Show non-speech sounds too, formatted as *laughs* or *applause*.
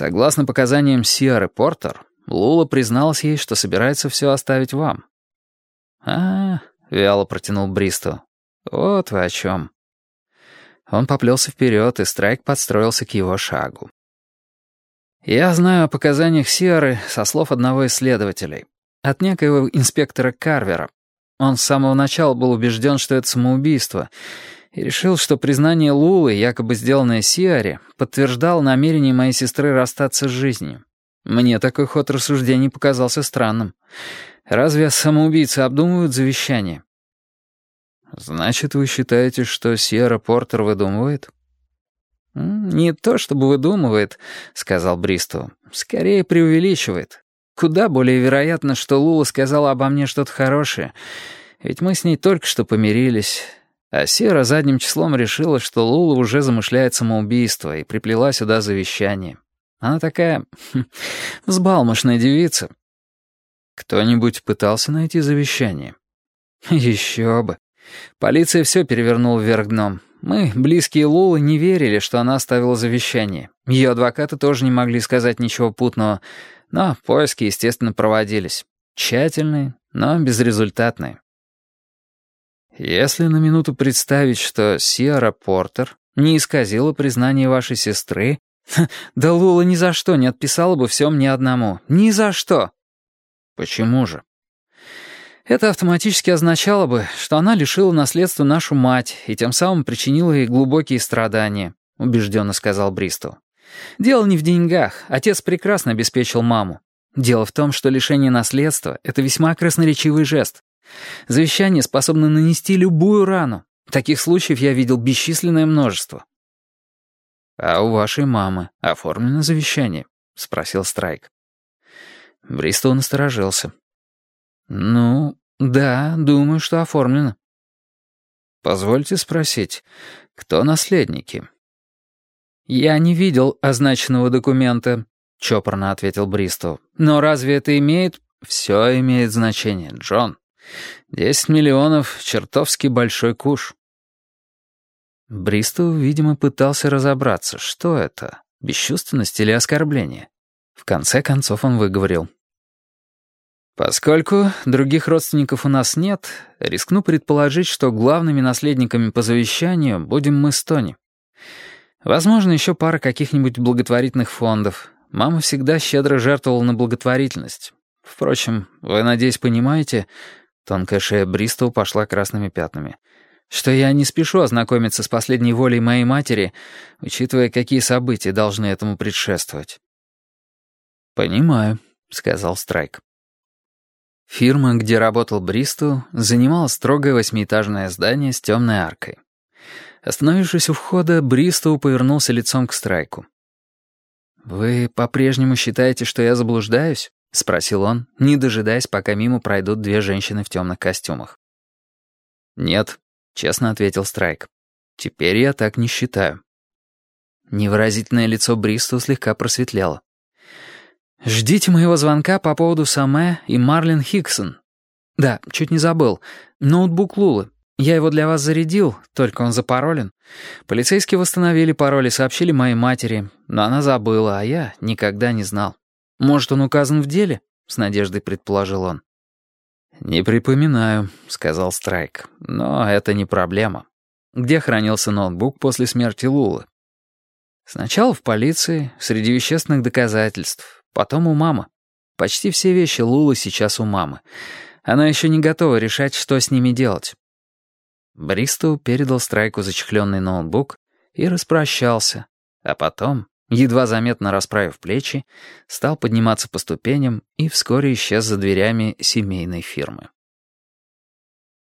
Согласно показаниям Сиары Портер, Лула призналась ей, что собирается все оставить вам. «А, — вяло протянул Бристу, — вот вы о чем». Он поплелся вперед, и Страйк подстроился к его шагу. «Я знаю о показаниях Сиары со слов одного из следователей. От некоего инспектора Карвера. Он с самого начала был убежден, что это самоубийство, и решил, что признание Лулы, якобы сделанное Сиаре, подтверждало намерение моей сестры расстаться с жизнью. Мне такой ход рассуждений показался странным. Разве самоубийцы обдумывают завещание? «Значит, вы считаете, что Сиара Портер выдумывает?» «Не то чтобы выдумывает», — сказал Бристу. «Скорее преувеличивает. Куда более вероятно, что Лула сказала обо мне что-то хорошее, ведь мы с ней только что помирились. А Сера задним числом решила, что Лула уже замышляет самоубийство и приплела сюда завещание. Она такая хм, взбалмошная девица. Кто-нибудь пытался найти завещание? Еще бы. Полиция все перевернула вверх дном. Мы, близкие Лулы, не верили, что она оставила завещание. Ее адвокаты тоже не могли сказать ничего путного, но поиски, естественно, проводились. Тщательные, но безрезультатные. Если на минуту представить, что Сиара Портер не исказила признание вашей сестры, *laughs* да Лула ни за что не отписала бы всем ни одному. Ни за что. Почему же? Это автоматически означало бы, что она лишила наследства нашу мать и тем самым причинила ей глубокие страдания, убежденно сказал Бристол. Дело не в деньгах. Отец прекрасно обеспечил маму. Дело в том, что лишение наследства — это весьма красноречивый жест. Завещание способно нанести любую рану. Таких случаев я видел бесчисленное множество. «А у вашей мамы оформлено завещание?» — спросил Страйк. Бристоу насторожился. «Ну, да, думаю, что оформлено». «Позвольте спросить, кто наследники?» «Я не видел означенного документа», — чопорно ответил Бристоу. «Но разве это имеет...» «Все имеет значение, Джон. Десять миллионов — чертовски большой куш». Бристоу, видимо, пытался разобраться, что это, бесчувственность или оскорбление. В конце концов он выговорил. «Поскольку других родственников у нас нет, рискну предположить, что главными наследниками по завещанию будем мы с Тони. Возможно, еще пара каких-нибудь благотворительных фондов. Мама всегда щедро жертвовала на благотворительность. Впрочем, вы, надеюсь, понимаете, тонкая шея Бристоу пошла красными пятнами, что я не спешу ознакомиться с последней волей моей матери, учитывая, какие события должны этому предшествовать. «Понимаю», — сказал Страйк. Фирма, где работал Бристоу, занимала строгое восьмиэтажное здание с темной аркой. Остановившись у входа, Бристоу повернулся лицом к Страйку. «Вы по-прежнему считаете, что я заблуждаюсь?» — спросил он, не дожидаясь, пока мимо пройдут две женщины в темных костюмах. «Нет», — честно ответил Страйк. «Теперь я так не считаю». Невыразительное лицо Бристоу слегка просветлело. «Ждите моего звонка по поводу Саме и Марлин Хиксон. Да, чуть не забыл. Ноутбук Лулы. Я его для вас зарядил, только он запаролен. Полицейские восстановили пароль и сообщили моей матери, но она забыла, а я никогда не знал. Может, он указан в деле?» — с надеждой предположил он. «Не припоминаю», — сказал Страйк, — «но это не проблема. Где хранился ноутбук после смерти Лулы?» «Сначала в полиции, среди вещественных доказательств, потом у мамы. Почти все вещи Лулы сейчас у мамы. Она еще не готова решать, что с ними делать. Бристоу передал Страйку зачехленный ноутбук и распрощался, а потом, едва заметно расправив плечи, стал подниматься по ступеням и вскоре исчез за дверями семейной фирмы.